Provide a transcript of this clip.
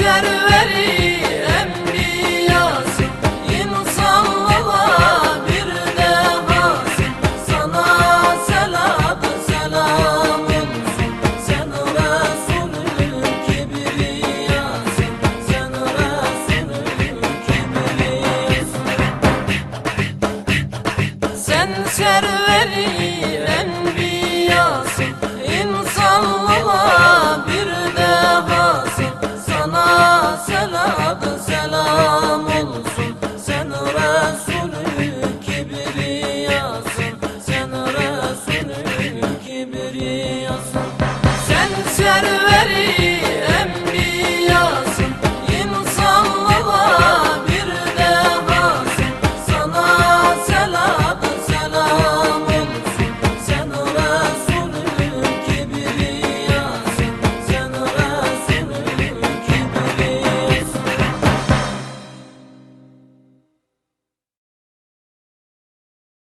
serveri emri yasin İnsanlığa bir de hasin Sana selat selamın Sen Resulü kibriyasin Sen Resulü kibriyasin Sen serveri